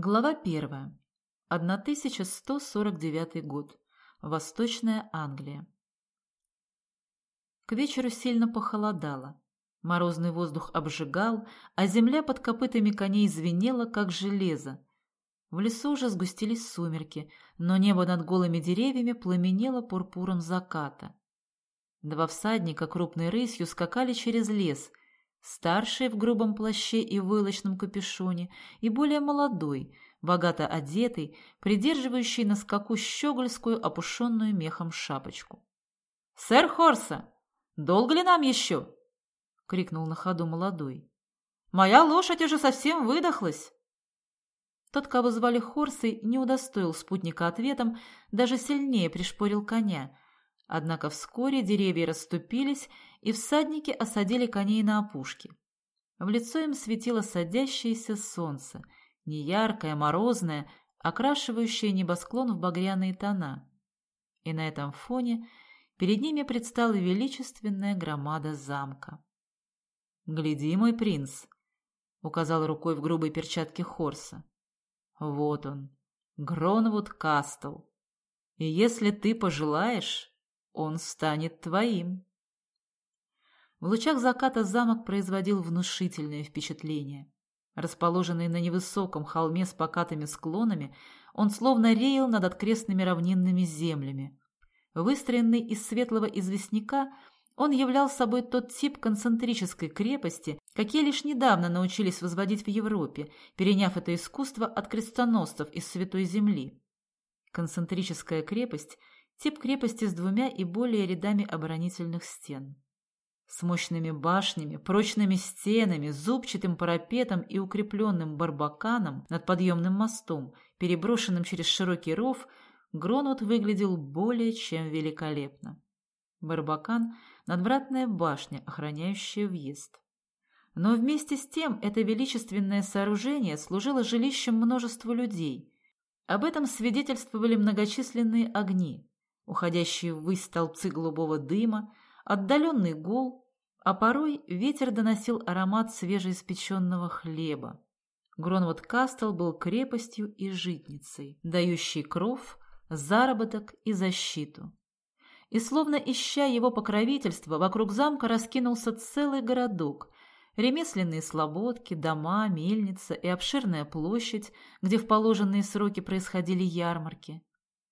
Глава первая. 1149 год. Восточная Англия. К вечеру сильно похолодало. Морозный воздух обжигал, а земля под копытами коней звенела, как железо. В лесу уже сгустились сумерки, но небо над голыми деревьями пламенело пурпуром заката. Два всадника крупной рысью скакали через лес, старший в грубом плаще и войлочном капюшоне, и более молодой, богато одетый, придерживающий на скаку щегольскую, опушенную мехом шапочку. «Сэр Хорса, долго ли нам еще?» — крикнул на ходу молодой. «Моя лошадь уже совсем выдохлась!» Тот, кого звали Хорсой, не удостоил спутника ответом, даже сильнее пришпорил коня. Однако вскоре деревья расступились, и всадники осадили коней на опушке. В лицо им светило садящееся солнце, неяркое, морозное, окрашивающее небосклон в багряные тона. И на этом фоне перед ними предстала величественная громада замка. «Гляди, мой принц!» — указал рукой в грубой перчатке Хорса. Вот он, Гронвуд Кастл. И если ты пожелаешь, он станет твоим. В лучах заката замок производил внушительное впечатление. Расположенный на невысоком холме с покатыми склонами, он словно реял над открестными равнинными землями. Выстроенный из светлого известняка, он являл собой тот тип концентрической крепости, какие лишь недавно научились возводить в Европе, переняв это искусство от крестоносцев из Святой Земли. Концентрическая крепость – тип крепости с двумя и более рядами оборонительных стен. С мощными башнями, прочными стенами, зубчатым парапетом и укрепленным барбаканом над подъемным мостом, переброшенным через широкий ров, Гронвуд выглядел более чем великолепно. Барбакан – надвратная башня, охраняющая въезд. Но вместе с тем это величественное сооружение служило жилищем множеству людей. Об этом свидетельствовали многочисленные огни, уходящие ввысь столбцы голубого дыма, отдаленный гул, а порой ветер доносил аромат свежеиспеченного хлеба. Гронвуд Кастл был крепостью и житницей, дающей кров, заработок и защиту и, словно ища его покровительства, вокруг замка раскинулся целый городок, ремесленные слободки, дома, мельница и обширная площадь, где в положенные сроки происходили ярмарки.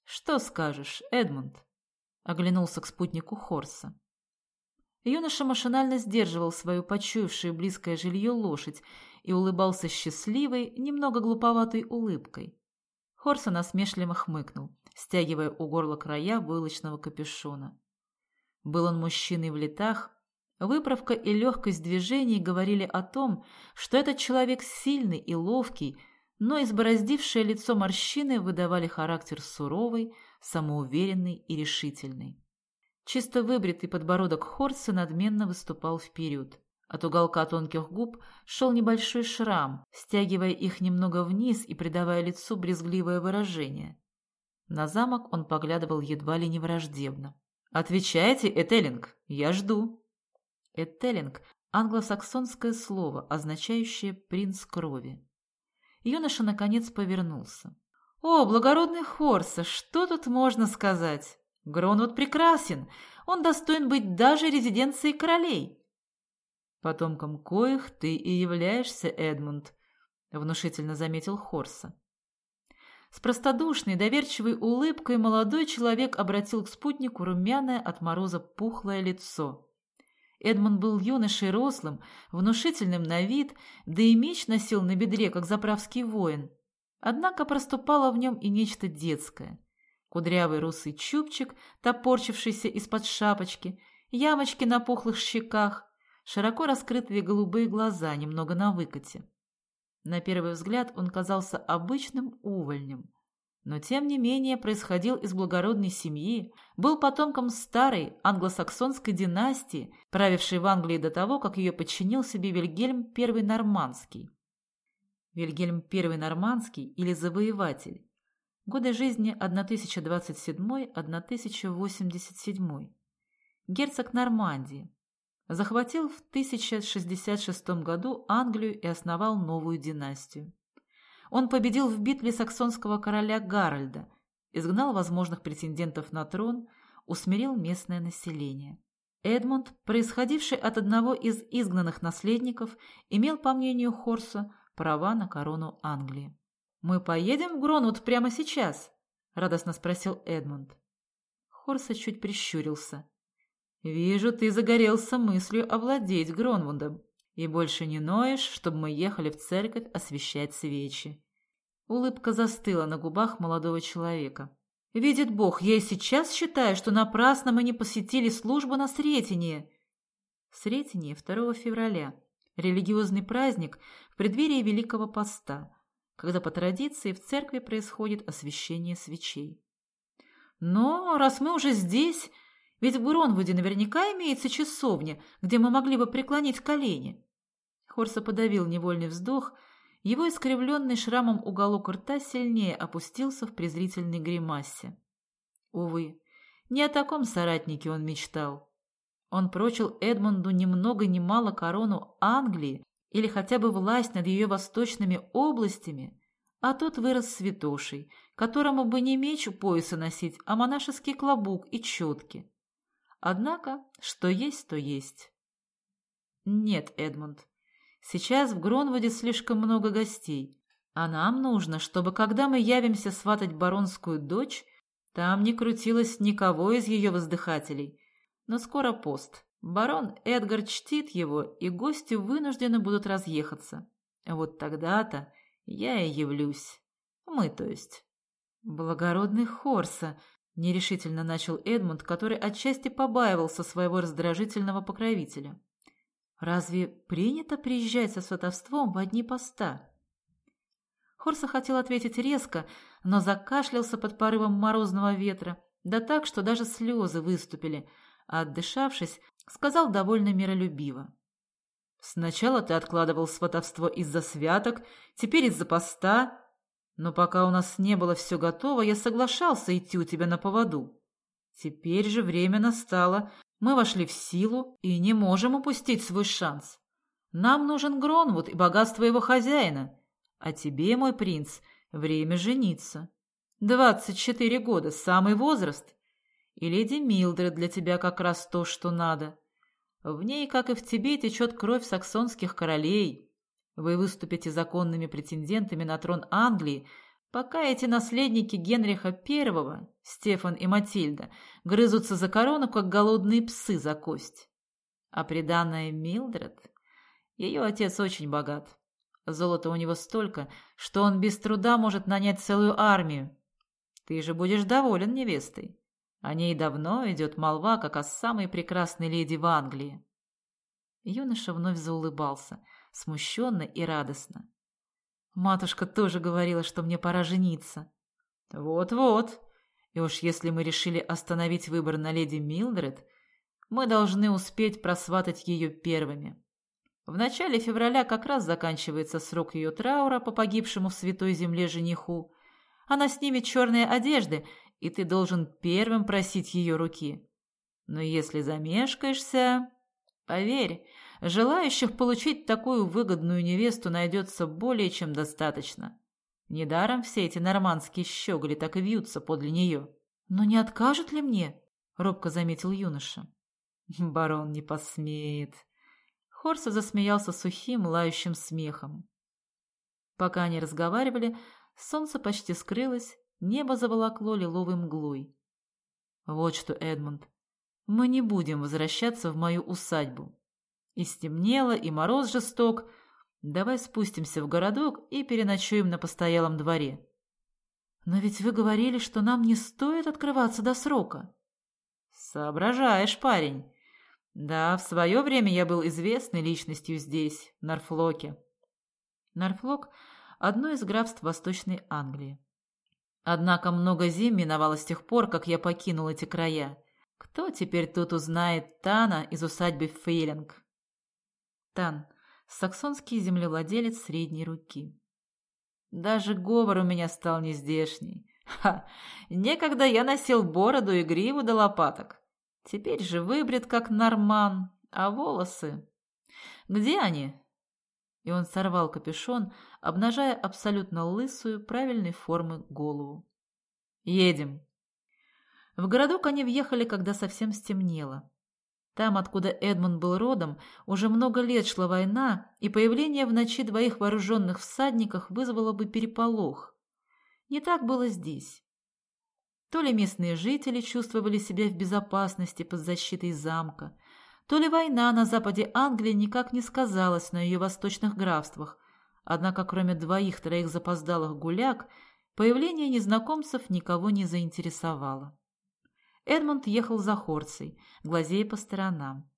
«Что скажешь, Эдмунд?» — оглянулся к спутнику Хорса. Юноша машинально сдерживал свою почуявшую близкое жилье лошадь и улыбался счастливой, немного глуповатой улыбкой. Хорса насмешливо хмыкнул стягивая у горла края войлочного капюшона. Был он мужчиной в летах, выправка и легкость движений говорили о том, что этот человек сильный и ловкий, но избороздившее лицо морщины выдавали характер суровый, самоуверенный и решительный. Чисто выбритый подбородок Хорса надменно выступал вперед. От уголка тонких губ шел небольшой шрам, стягивая их немного вниз и придавая лицу брезгливое выражение. На замок он поглядывал едва ли не враждебно. «Отвечайте, Этелинг, я жду». Этелинг – англосаксонское слово, означающее «принц крови». Юноша, наконец, повернулся. «О, благородный Хорса, что тут можно сказать? Гронвуд прекрасен, он достоин быть даже резиденцией королей». «Потомком коих ты и являешься, Эдмунд», – внушительно заметил Хорса. С простодушной, доверчивой улыбкой молодой человек обратил к спутнику румяное от мороза пухлое лицо. Эдмон был юношей рослым, внушительным на вид, да и меч носил на бедре, как заправский воин. Однако проступало в нем и нечто детское. Кудрявый русый чубчик, топорчившийся из-под шапочки, ямочки на пухлых щеках, широко раскрытые голубые глаза, немного на выкате. На первый взгляд он казался обычным увольнем, но тем не менее происходил из благородной семьи, был потомком старой англосаксонской династии, правившей в Англии до того, как ее подчинил себе Вильгельм I Нормандский. Вильгельм I Нормандский или Завоеватель. Годы жизни 1027-1087. Герцог Нормандии, захватил в 1066 году Англию и основал новую династию. Он победил в битве саксонского короля Гарольда, изгнал возможных претендентов на трон, усмирил местное население. Эдмунд, происходивший от одного из изгнанных наследников, имел, по мнению Хорса, права на корону Англии. «Мы поедем в Гронвуд прямо сейчас?» – радостно спросил Эдмунд. Хорса чуть прищурился. «Вижу, ты загорелся мыслью овладеть Гронвудом и больше не ноешь, чтобы мы ехали в церковь освещать свечи». Улыбка застыла на губах молодого человека. «Видит Бог, я и сейчас считаю, что напрасно мы не посетили службу на Сретении». Сретение 2 февраля. Религиозный праздник в преддверии Великого Поста, когда по традиции в церкви происходит освещение свечей. Но раз мы уже здесь, ведь в Гронвуде наверняка имеется часовня, где мы могли бы преклонить колени. Хорса подавил невольный вздох, его искривленный шрамом уголок рта сильнее опустился в презрительной гримасе. Увы, не о таком соратнике он мечтал. Он прочил Эдмунду ни много ни мало корону Англии или хотя бы власть над ее восточными областями, а тот вырос святошей, которому бы не меч у пояса носить, а монашеский клобук и четки. Однако, что есть, то есть. Нет, Эдмунд, сейчас в Гронвуде слишком много гостей, а нам нужно, чтобы, когда мы явимся сватать баронскую дочь, там не крутилось никого из ее воздыхателей. Но скоро пост. Барон Эдгар чтит его, и гости вынуждены будут разъехаться. Вот тогда-то я и явлюсь. Мы, то есть. Благородный Хорса, нерешительно начал Эдмунд, который отчасти побаивался своего раздражительного покровителя. Разве принято приезжать со сватовством в одни поста? Хорса хотел ответить резко, но закашлялся под порывом морозного ветра, да так, что даже слезы выступили, а отдышавшись, сказал довольно миролюбиво. Сначала ты откладывал сватовство из-за святок, теперь из-за поста. Но пока у нас не было все готово, я соглашался идти у тебя на поводу. Теперь же время настало, мы вошли в силу и не можем упустить свой шанс. Нам нужен Гронвуд и богатство его хозяина. А тебе, мой принц, время жениться. Двадцать четыре года, самый возраст. И леди Милдред для тебя как раз то, что надо. В ней, как и в тебе, течет кровь саксонских королей. Вы выступите законными претендентами на трон Англии, пока эти наследники Генриха I, Стефан и Матильда, грызутся за корону, как голодные псы за кость. А приданная Милдред... Ее отец очень богат. Золота у него столько, что он без труда может нанять целую армию. Ты же будешь доволен невестой. О ней давно идет молва, как о самой прекрасной леди в Англии. Юноша вновь заулыбался, смущенно и радостно. Матушка тоже говорила, что мне пора жениться. Вот-вот. И уж если мы решили остановить выбор на леди Милдред, мы должны успеть просватать ее первыми. В начале февраля как раз заканчивается срок ее траура по погибшему в святой земле жениху. Она снимет черные одежды и ты должен первым просить ее руки. Но если замешкаешься... Поверь, желающих получить такую выгодную невесту найдется более чем достаточно. Недаром все эти нормандские щеголи так и вьются подле нее. «Но не откажут ли мне?» — робко заметил юноша. «Барон не посмеет». Хорса засмеялся сухим, лающим смехом. Пока они разговаривали, солнце почти скрылось, Небо заволокло лиловой мглой. Вот что, Эдмунд, мы не будем возвращаться в мою усадьбу. И стемнело, и мороз жесток. Давай спустимся в городок и переночуем на постоялом дворе. Но ведь вы говорили, что нам не стоит открываться до срока. Соображаешь, парень. Да, в свое время я был известной личностью здесь, в Норфлоке. Норфлок – одно из графств Восточной Англии. Однако много зим миновало с тех пор, как я покинул эти края. Кто теперь тут узнает Тана из усадьбы Фейлинг? Тан – саксонский землевладелец средней руки. Даже говор у меня стал нездешний. Ха! Некогда я носил бороду и гриву до лопаток. Теперь же выбрит, как норман, а волосы... Где они? и он сорвал капюшон, обнажая абсолютно лысую, правильной формы голову. «Едем!» В городок они въехали, когда совсем стемнело. Там, откуда Эдмунд был родом, уже много лет шла война, и появление в ночи двоих вооруженных всадников вызвало бы переполох. Не так было здесь. То ли местные жители чувствовали себя в безопасности под защитой замка, то ли война на западе Англии никак не сказалась на ее восточных графствах, однако кроме двоих-троих запоздалых гуляк, появление незнакомцев никого не заинтересовало. Эдмунд ехал за Хорцей, глазея по сторонам.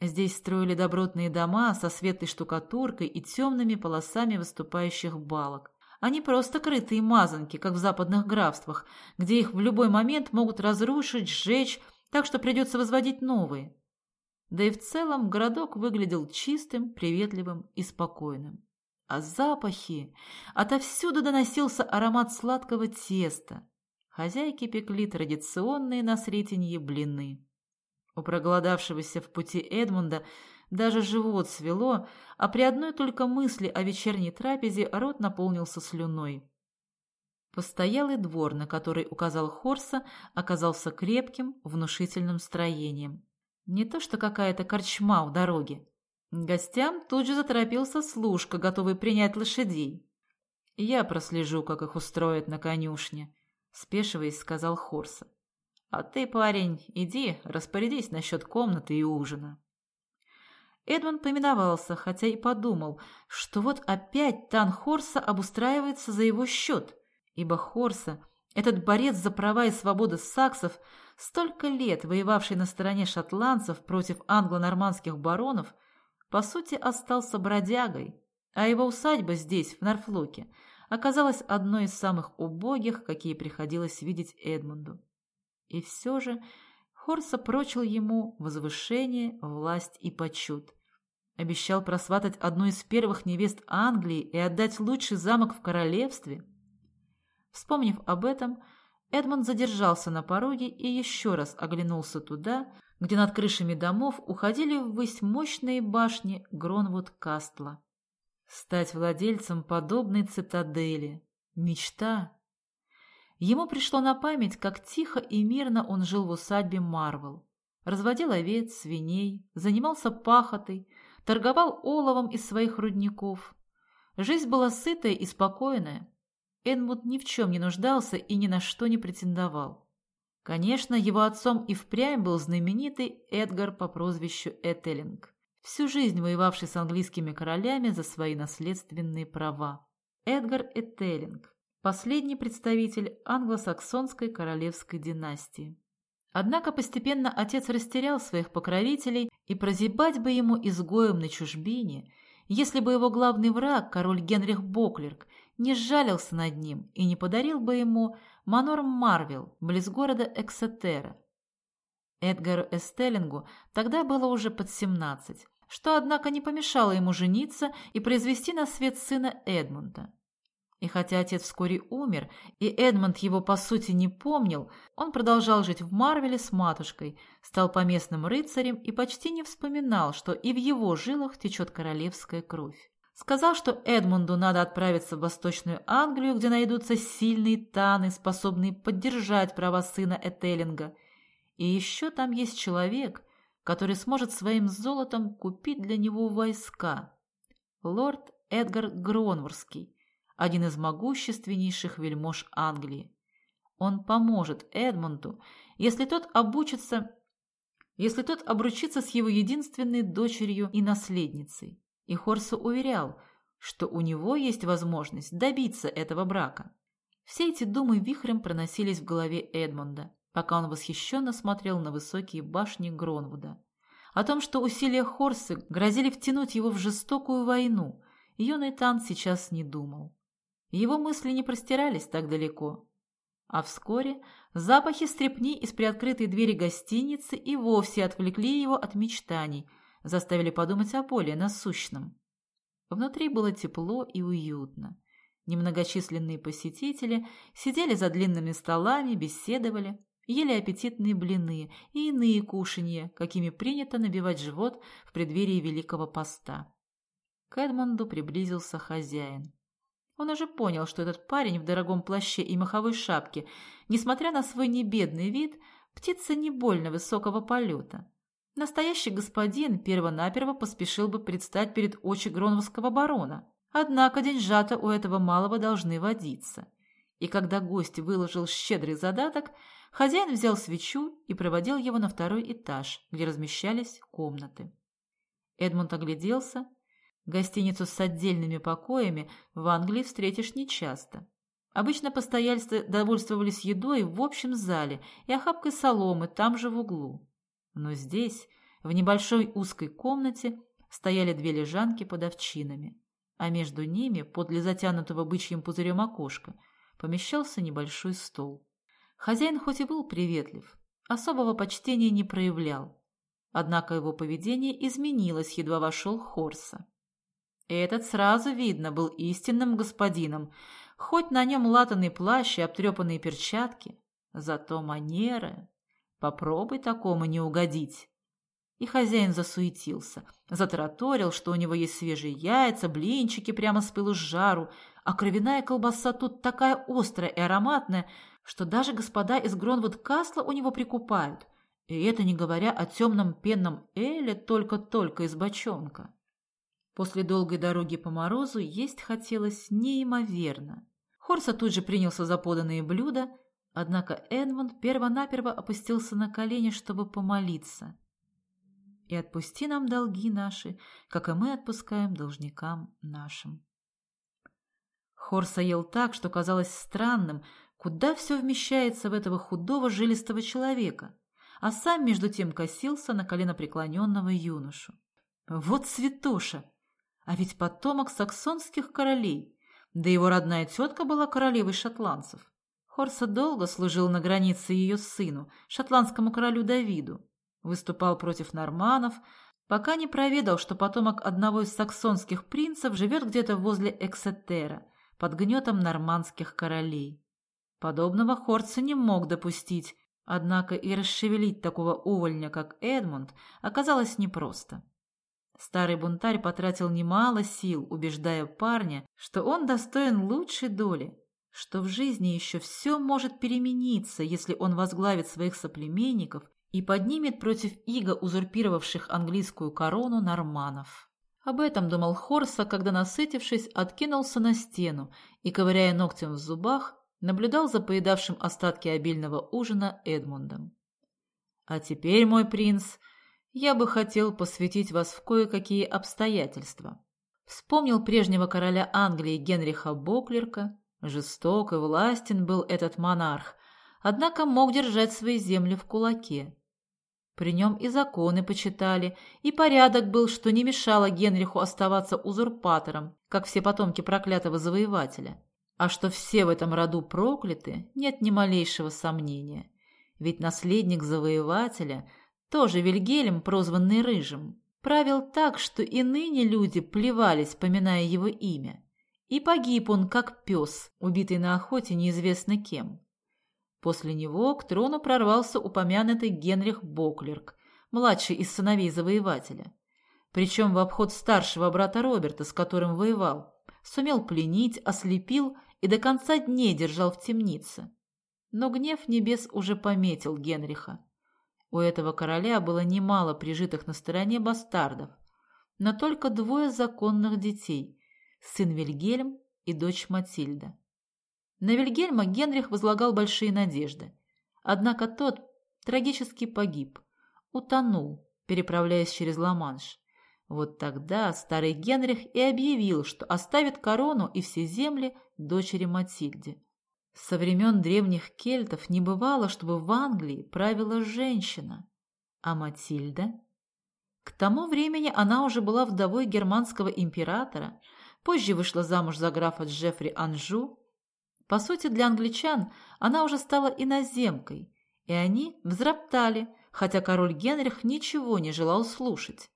Здесь строили добротные дома со светлой штукатуркой и темными полосами выступающих балок. Они просто крытые мазанки, как в западных графствах, где их в любой момент могут разрушить, сжечь, так что придется возводить новые. Да и в целом городок выглядел чистым, приветливым и спокойным. А запахи... Отовсюду доносился аромат сладкого теста, Хозяйки пекли традиционные на Сретенье блины. У проголодавшегося в пути Эдмунда даже живот свело, а при одной только мысли о вечерней трапезе рот наполнился слюной. Постоялый двор, на который указал Хорса, оказался крепким, внушительным строением. Не то что какая-то корчма у дороги. Гостям тут же заторопился служка, готовый принять лошадей. Я прослежу, как их устроят на конюшне. — спешиваясь, сказал Хорса. «А ты, парень, иди, распорядись насчет комнаты и ужина». Эдмонд поминовался, хотя и подумал, что вот опять Тан Хорса обустраивается за его счет, ибо Хорса, этот борец за права и свободы саксов, столько лет воевавший на стороне шотландцев против англо-нормандских баронов, по сути остался бродягой, а его усадьба здесь, в Норфлоке, оказалась одной из самых убогих, какие приходилось видеть Эдмунду. И все же Хорса прочил ему возвышение, власть и почет. Обещал просватать одну из первых невест Англии и отдать лучший замок в королевстве. Вспомнив об этом, Эдмунд задержался на пороге и еще раз оглянулся туда, где над крышами домов уходили ввысь мощные башни Гронвуд-Кастла. Стать владельцем подобной цитадели. Мечта. Ему пришло на память, как тихо и мирно он жил в усадьбе Марвел. Разводил овец, свиней, занимался пахотой, торговал оловом из своих рудников. Жизнь была сытая и спокойная. Энмут ни в чем не нуждался и ни на что не претендовал. Конечно, его отцом и впрямь был знаменитый Эдгар по прозвищу Этелинг всю жизнь воевавший с английскими королями за свои наследственные права. Эдгар Этеллинг, последний представитель англосаксонской королевской династии. Однако постепенно отец растерял своих покровителей, и прозябать бы ему изгоем на чужбине, если бы его главный враг, король Генрих Боклерк, не сжалился над ним и не подарил бы ему Манор Марвел, близ города Эксетера, Эдгару Эстеллингу тогда было уже под семнадцать, что, однако, не помешало ему жениться и произвести на свет сына Эдмунда. И хотя отец вскоре умер, и Эдмунд его по сути не помнил, он продолжал жить в Марвеле с матушкой, стал поместным рыцарем и почти не вспоминал, что и в его жилах течет королевская кровь. Сказал, что Эдмунду надо отправиться в Восточную Англию, где найдутся сильные таны, способные поддержать права сына Этеллинга – и еще там есть человек, который сможет своим золотом купить для него войска. Лорд Эдгар Гронворский, один из могущественнейших вельмож Англии. Он поможет Эдмонту, если тот обучится, если тот обручится с его единственной дочерью и наследницей. И Хорса уверял, что у него есть возможность добиться этого брака. Все эти думы вихрем проносились в голове Эдмонда пока он восхищенно смотрел на высокие башни Гронвуда. О том, что усилия Хорсы грозили втянуть его в жестокую войну, юный Тан сейчас не думал. Его мысли не простирались так далеко. А вскоре запахи стрепни из приоткрытой двери гостиницы и вовсе отвлекли его от мечтаний, заставили подумать о более насущном. Внутри было тепло и уютно. Немногочисленные посетители сидели за длинными столами, беседовали, ели аппетитные блины и иные кушанья, какими принято набивать живот в преддверии Великого Поста. К Эдмонду приблизился хозяин. Он уже понял, что этот парень в дорогом плаще и маховой шапке, несмотря на свой небедный вид, птица не больно высокого полета. Настоящий господин первонаперво поспешил бы предстать перед очи гронвского барона. Однако деньжата у этого малого должны водиться. И когда гость выложил щедрый задаток, хозяин взял свечу и проводил его на второй этаж, где размещались комнаты. Эдмунд огляделся. Гостиницу с отдельными покоями в Англии встретишь нечасто. Обычно постояльцы довольствовались едой в общем зале и охапкой соломы там же в углу. Но здесь, в небольшой узкой комнате, стояли две лежанки под овчинами, а между ними, подле затянутого бычьим пузырем окошка, помещался небольшой стол. Хозяин хоть и был приветлив, особого почтения не проявлял, Однако его поведение изменилось, едва вошел Хорса. Этот сразу видно был истинным господином, хоть на нем латанный плащ и обтрепанные перчатки, зато манеры. Попробуй такому не угодить. И хозяин засуетился, затараторил, что у него есть свежие яйца, блинчики прямо с пылу с жару, а кровяная колбаса тут такая острая и ароматная, что даже господа из Гронвуд-Касла у него прикупают – и это не говоря о темном пенном эле только-только из бочонка. После долгой дороги по морозу есть хотелось неимоверно. Хорса тут же принялся за поданные блюда, однако Эдмунд первонаперво опустился на колени, чтобы помолиться. «И отпусти нам долги наши, как и мы отпускаем должникам нашим». Хорса ел так, что казалось странным, куда все вмещается в этого худого жилистого человека – а сам между тем косился на коленопреклоненного юношу. Вот святоша! А ведь потомок саксонских королей, да его родная тетка была королевой шотландцев. Хорса долго служил на границе ее сыну, шотландскому королю Давиду, выступал против норманов, пока не проведал, что потомок одного из саксонских принцев живет где-то возле Эксетера, под гнетом нормандских королей. Подобного Хорса не мог допустить, Однако и расшевелить такого увольня, как Эдмунд, оказалось непросто. Старый бунтарь потратил немало сил, убеждая парня, что он достоин лучшей доли, что в жизни еще все может перемениться, если он возглавит своих соплеменников и поднимет против иго узурпировавших английскую корону норманов. Об этом думал Хорса, когда, насытившись, откинулся на стену и, ковыряя ногтем в зубах, наблюдал за поедавшим остатки обильного ужина Эдмундом. «А теперь, мой принц, я бы хотел посвятить вас в кое-какие обстоятельства». Вспомнил прежнего короля Англии Генриха Боклерка. Жесток и властен был этот монарх, однако мог держать свои земли в кулаке. При нем и законы почитали, и порядок был, что не мешало Генриху оставаться узурпатором, как все потомки проклятого завоевателя. А что все в этом роду прокляты, нет ни малейшего сомнения. Ведь наследник завоевателя, тоже Вильгельм, прозванный Рыжим, правил так, что и ныне люди плевались, поминая его имя. И погиб он, как пес, убитый на охоте неизвестно кем. После него к трону прорвался упомянутый Генрих Боклерк, младший из сыновей завоевателя. Причем в обход старшего брата Роберта, с которым воевал, сумел пленить, ослепил и до конца дней держал в темнице. Но гнев небес уже пометил Генриха. У этого короля было немало прижитых на стороне бастардов, но только двое законных детей – сын Вильгельм и дочь Матильда. На Вильгельма Генрих возлагал большие надежды, однако тот трагически погиб, утонул, переправляясь через Ла-Манш. Вот тогда старый Генрих и объявил, что оставит корону и все земли дочери Матильде. Со времен древних кельтов не бывало, чтобы в Англии правила женщина. А Матильда? К тому времени она уже была вдовой германского императора, позже вышла замуж за графа Джеффри Анжу. По сути, для англичан она уже стала иноземкой, и они взроптали, хотя король Генрих ничего не желал слушать.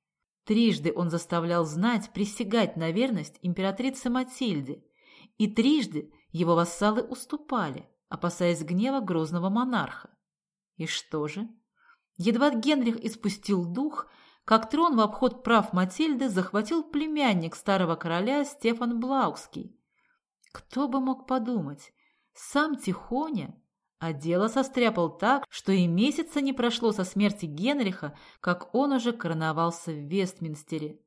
Трижды он заставлял знать присягать на верность императрице Матильде, и трижды его вассалы уступали, опасаясь гнева грозного монарха. И что же? Едва Генрих испустил дух, как трон в обход прав Матильды захватил племянник старого короля Стефан Блауский. Кто бы мог подумать, сам Тихоня, а дело состряпал так, что и месяца не прошло со смерти Генриха, как он уже короновался в Вестминстере.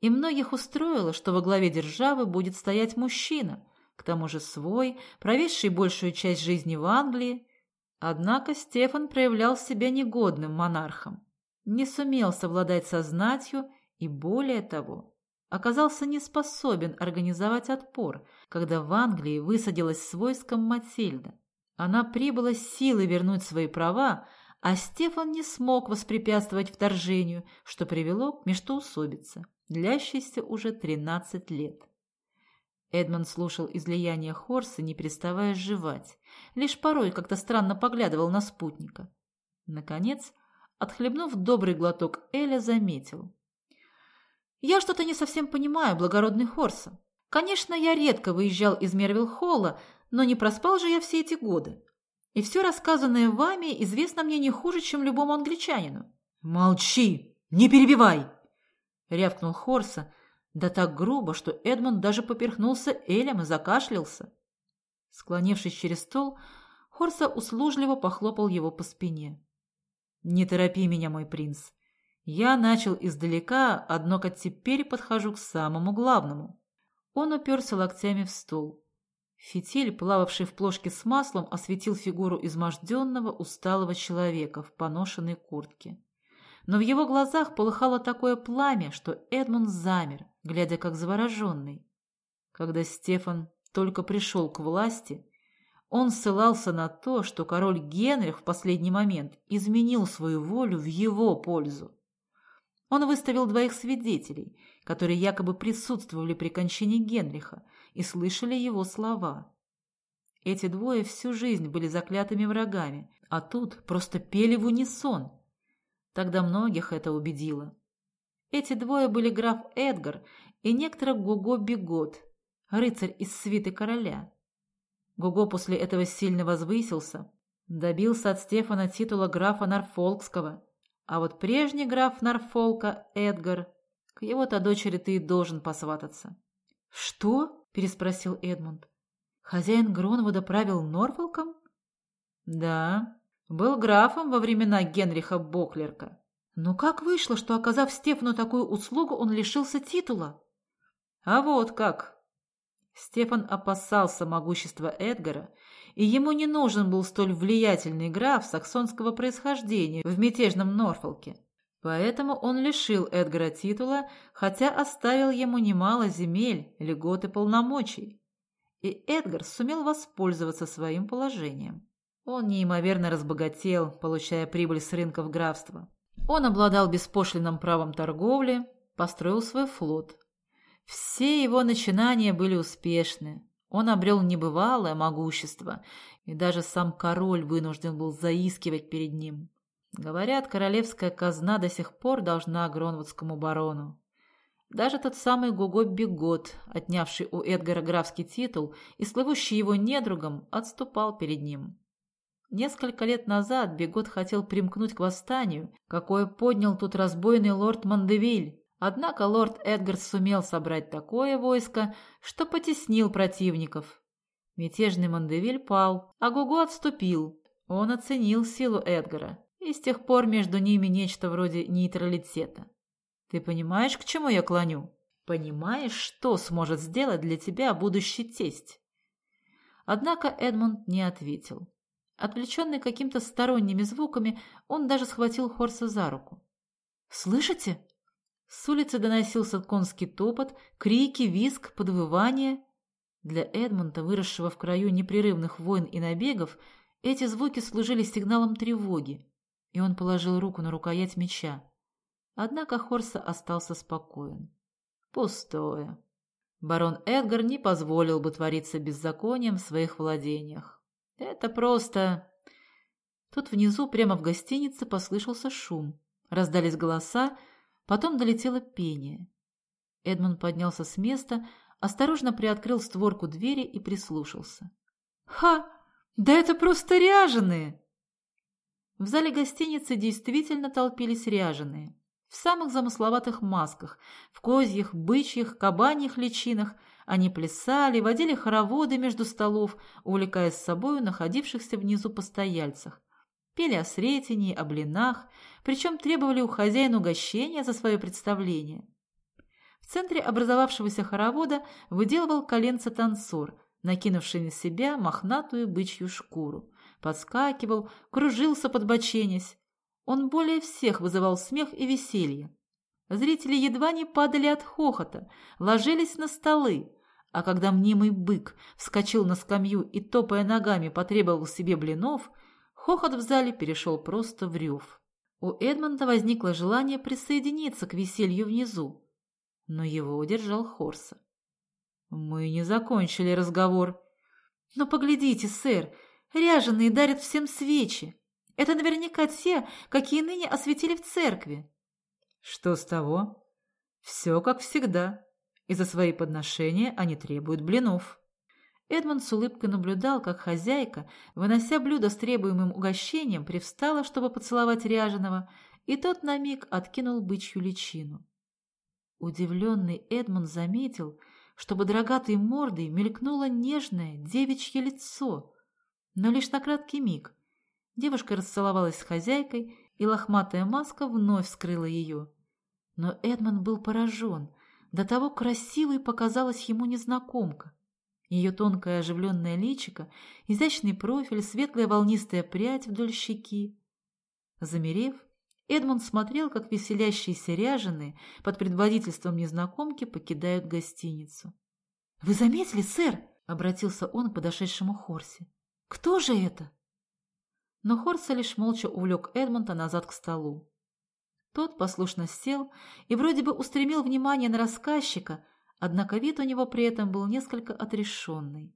И многих устроило, что во главе державы будет стоять мужчина, к тому же свой, проведший большую часть жизни в Англии. Однако Стефан проявлял себя негодным монархом, не сумел совладать со знатью и, более того, оказался не способен организовать отпор, когда в Англии высадилась с войском Матильда. Она прибыла с силой вернуть свои права, а Стефан не смог воспрепятствовать вторжению, что привело к межтоусобице длящийся уже тринадцать лет. Эдмонд слушал излияние Хорса, не переставая жевать, лишь порой как-то странно поглядывал на спутника. Наконец, отхлебнув добрый глоток Эля, заметил. «Я что-то не совсем понимаю, благородный Хорса. Конечно, я редко выезжал из Мервилл-Холла, но не проспал же я все эти годы. И все рассказанное вами известно мне не хуже, чем любому англичанину». «Молчи! Не перебивай!» — рявкнул Хорса, да так грубо, что Эдмонд даже поперхнулся Элем и закашлялся. Склонившись через стол, Хорса услужливо похлопал его по спине. «Не торопи меня, мой принц. Я начал издалека, однако теперь подхожу к самому главному». Он уперся локтями в стол. Фитиль, плававший в плошке с маслом, осветил фигуру изможденного, усталого человека в поношенной куртке но в его глазах полыхало такое пламя, что Эдмунд замер, глядя как завороженный. Когда Стефан только пришел к власти, он ссылался на то, что король Генрих в последний момент изменил свою волю в его пользу. Он выставил двоих свидетелей, которые якобы присутствовали при кончине Генриха и слышали его слова. Эти двое всю жизнь были заклятыми врагами, а тут просто пели в унисон – Тогда многих это убедило. Эти двое были граф Эдгар и некто Гуго Бегот, рыцарь из свиты короля. Гуго после этого сильно возвысился, добился от Стефана титула графа Норфолкского, а вот прежний граф Норфолка, Эдгар, к его-то дочери ты и должен посвататься. — Что? — переспросил Эдмунд. — Хозяин Гронвуда правил Норфолком? — Да, был графом во времена Генриха Боклерка. Но как вышло, что, оказав Стефану такую услугу, он лишился титула? А вот как. Стефан опасался могущества Эдгара, и ему не нужен был столь влиятельный граф саксонского происхождения в мятежном Норфолке. Поэтому он лишил Эдгара титула, хотя оставил ему немало земель, льгот и полномочий. И Эдгар сумел воспользоваться своим положением. Он неимоверно разбогател, получая прибыль с рынков графства. Он обладал беспошлинным правом торговли, построил свой флот. Все его начинания были успешны. Он обрел небывалое могущество, и даже сам король вынужден был заискивать перед ним. Говорят, королевская казна до сих пор должна Гронвудскому барону. Даже тот самый Гуго Бегот, отнявший у Эдгара графский титул и слывущий его недругом, отступал перед ним. Несколько лет назад Бегот хотел примкнуть к восстанию, какое поднял тут разбойный лорд Мандевиль. Однако лорд Эдгар сумел собрать такое войско, что потеснил противников. Мятежный Мандевиль пал, а Гуго отступил. Он оценил силу Эдгара, и с тех пор между ними нечто вроде нейтралитета. Ты понимаешь, к чему я клоню? Понимаешь, что сможет сделать для тебя будущий тесть? Однако Эдмунд не ответил. Отвлеченный какими-то сторонними звуками, он даже схватил Хорса за руку. «Слышите?» С улицы доносился конский топот, крики, визг, подвывание. Для Эдмонта, выросшего в краю непрерывных войн и набегов, эти звуки служили сигналом тревоги, и он положил руку на рукоять меча. Однако Хорса остался спокоен. Пустое. Барон Эдгар не позволил бы твориться беззаконием в своих владениях. Это просто... Тут внизу, прямо в гостинице, послышался шум. Раздались голоса, потом долетело пение. Эдмон поднялся с места, осторожно приоткрыл створку двери и прислушался. «Ха! Да это просто ряженые!» В зале гостиницы действительно толпились ряженые. в самых замысловатых масках, в козьих, бычьих, кабаньих личинах. Они плясали, водили хороводы между столов, увлекая с собою находившихся внизу постояльцах. Пели о сретении, о блинах, причем требовали у хозяина угощения за свое представление. В центре образовавшегося хоровода выделывал коленца танцор, накинувший на себя мохнатую бычью шкуру. Подскакивал, кружился, подбоченясь. Он более всех вызывал смех и веселье. Зрители едва не падали от хохота, ложились на столы, а когда мнимый бык вскочил на скамью и, топая ногами, потребовал себе блинов, хохот в зале перешел просто в рев. У Эдмонда возникло желание присоединиться к веселью внизу, но его удержал Хорса. «Мы не закончили разговор». «Но поглядите, сэр, ряженые дарят всем свечи. Это наверняка те, какие ныне осветили в церкви. Что с того? Все как всегда. И за свои подношения они требуют блинов. Эдмонд с улыбкой наблюдал, как хозяйка, вынося блюдо с требуемым угощением, привстала, чтобы поцеловать ряженого, и тот на миг откинул бычью личину. Удивленный Эдмонд заметил, что под рогатой мордой мелькнуло нежное девичье лицо, но лишь на краткий миг, Девушка расцеловалась с хозяйкой, и лохматая маска вновь скрыла ее. Но Эдмон был поражен. До того красивой показалась ему незнакомка. Ее тонкое оживленное личико, изящный профиль, светлая волнистая прядь вдоль щеки. Замерев, Эдмонд смотрел, как веселящиеся ряженые под предводительством незнакомки покидают гостиницу. «Вы заметили, сэр?» — обратился он к подошедшему Хорсе. «Кто же это?» но Хорса лишь молча увлек Эдмонта назад к столу. Тот послушно сел и вроде бы устремил внимание на рассказчика, однако вид у него при этом был несколько отрешенный.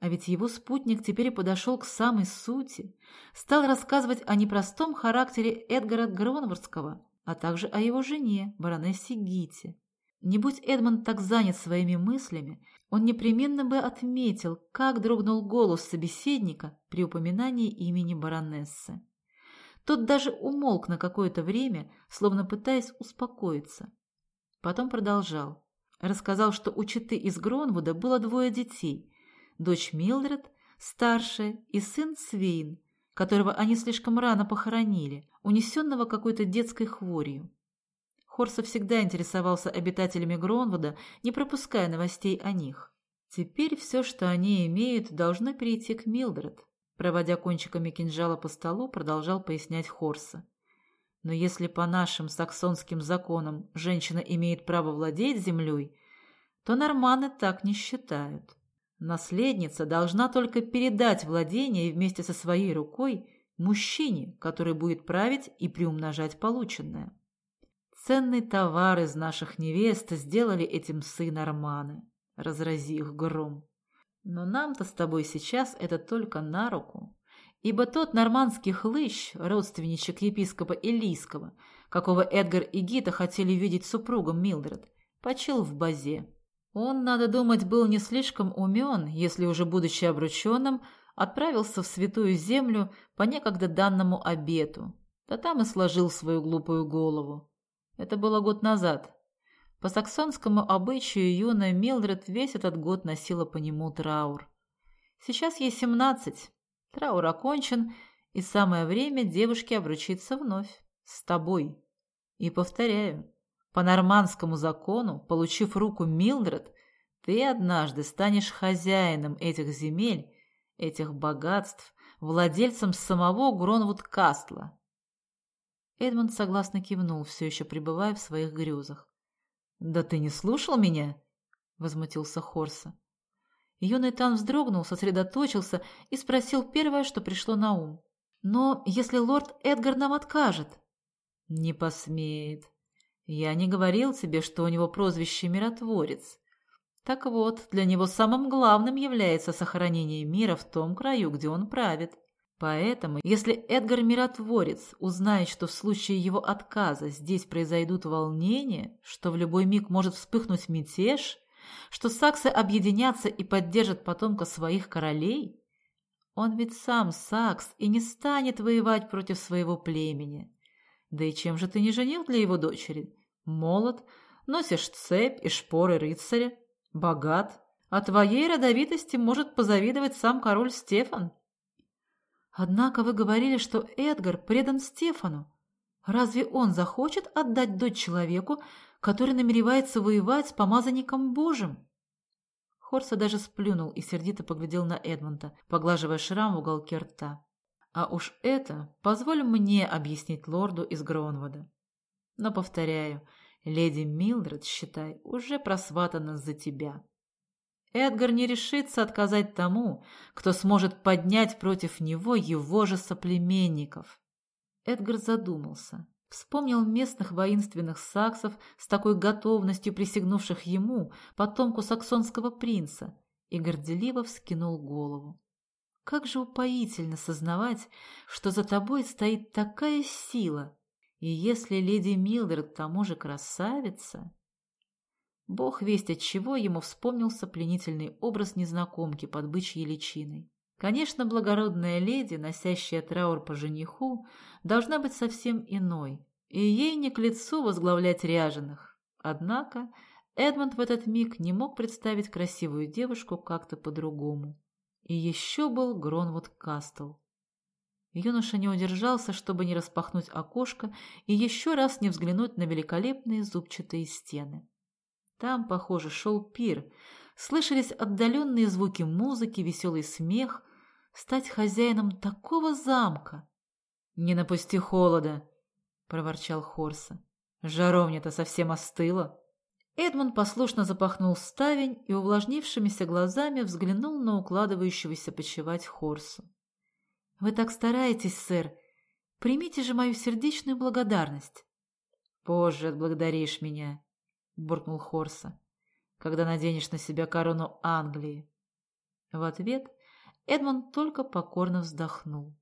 А ведь его спутник теперь подошел к самой сути, стал рассказывать о непростом характере Эдгара Гронвордского, а также о его жене, баронессе Гите. Не будь Эдмонд так занят своими мыслями, он непременно бы отметил, как дрогнул голос собеседника при упоминании имени баронессы. Тот даже умолк на какое-то время, словно пытаясь успокоиться. Потом продолжал. Рассказал, что у Читы из Гронвуда было двое детей. Дочь Милдред, старшая, и сын Свейн, которого они слишком рано похоронили, унесенного какой-то детской хворью. Хорса всегда интересовался обитателями Гронвуда, не пропуская новостей о них. Теперь все, что они имеют, должно перейти к Милдред. Проводя кончиками кинжала по столу, продолжал пояснять Хорса. Но если по нашим саксонским законам женщина имеет право владеть землей, то норманы так не считают. Наследница должна только передать владение вместе со своей рукой мужчине, который будет править и приумножать полученное. Ценный товар из наших невест сделали этим сын Арманы. Разрази их гром. Но нам-то с тобой сейчас это только на руку. Ибо тот нормандский хлыщ, родственничек епископа Элийского, какого Эдгар и Гита хотели видеть супругом Милдред, почил в базе. Он, надо думать, был не слишком умен, если уже будучи обрученным, отправился в святую землю по некогда данному обету, да там и сложил свою глупую голову. Это было год назад. По саксонскому обычаю юная Милдред весь этот год носила по нему траур. Сейчас ей семнадцать. Траур окончен, и самое время девушке обручиться вновь. С тобой. И повторяю, по нормандскому закону, получив руку Милдред, ты однажды станешь хозяином этих земель, этих богатств, владельцем самого Гронвуд-Кастла. Эдмонд согласно кивнул, все еще пребывая в своих грезах. «Да ты не слушал меня?» — возмутился Хорса. Юный Тан вздрогнул, сосредоточился и спросил первое, что пришло на ум. «Но если лорд Эдгар нам откажет?» «Не посмеет. Я не говорил тебе, что у него прозвище «Миротворец». Так вот, для него самым главным является сохранение мира в том краю, где он правит. Поэтому, если Эдгар Миротворец узнает, что в случае его отказа здесь произойдут волнения, что в любой миг может вспыхнуть мятеж, что саксы объединятся и поддержат потомка своих королей, он ведь сам сакс и не станет воевать против своего племени. Да и чем же ты не женил для его дочери? Молод, носишь цепь и шпоры рыцаря, богат, а твоей родовитости может позавидовать сам король Стефан. Однако вы говорили, что Эдгар предан Стефану. Разве он захочет отдать дочь человеку, который намеревается воевать с помазанником Божьим? Хорса даже сплюнул и сердито поглядел на Эдмонта, поглаживая шрам в уголке рта. А уж это позволь мне объяснить лорду из Гронвода. Но, повторяю, леди Милдред, считай, уже просватана за тебя. Эдгар не решится отказать тому, кто сможет поднять против него его же соплеменников. Эдгар задумался, вспомнил местных воинственных саксов с такой готовностью присягнувших ему, потомку саксонского принца, и горделиво вскинул голову. Как же упоительно сознавать, что за тобой стоит такая сила, и если леди Милдред к тому же красавица... Бог весть от чего ему вспомнился пленительный образ незнакомки под бычьей личиной. Конечно, благородная леди, носящая траур по жениху, должна быть совсем иной, и ей не к лицу возглавлять ряженых. Однако Эдмонд в этот миг не мог представить красивую девушку как-то по-другому. И еще был Гронвуд Кастл. Юноша не удержался, чтобы не распахнуть окошко и еще раз не взглянуть на великолепные зубчатые стены. Там, похоже, шел пир. Слышались отдаленные звуки музыки, веселый смех. Стать хозяином такого замка! — Не напусти холода, — проворчал Хорса. — Жаровня-то совсем остыла. Эдмунд послушно запахнул ставень и увлажнившимися глазами взглянул на укладывающегося почевать Хорсу. — Вы так стараетесь, сэр. Примите же мою сердечную благодарность. — Позже отблагодаришь меня, — буркнул Хорса, — когда наденешь на себя корону Англии. В ответ Эдмонд только покорно вздохнул.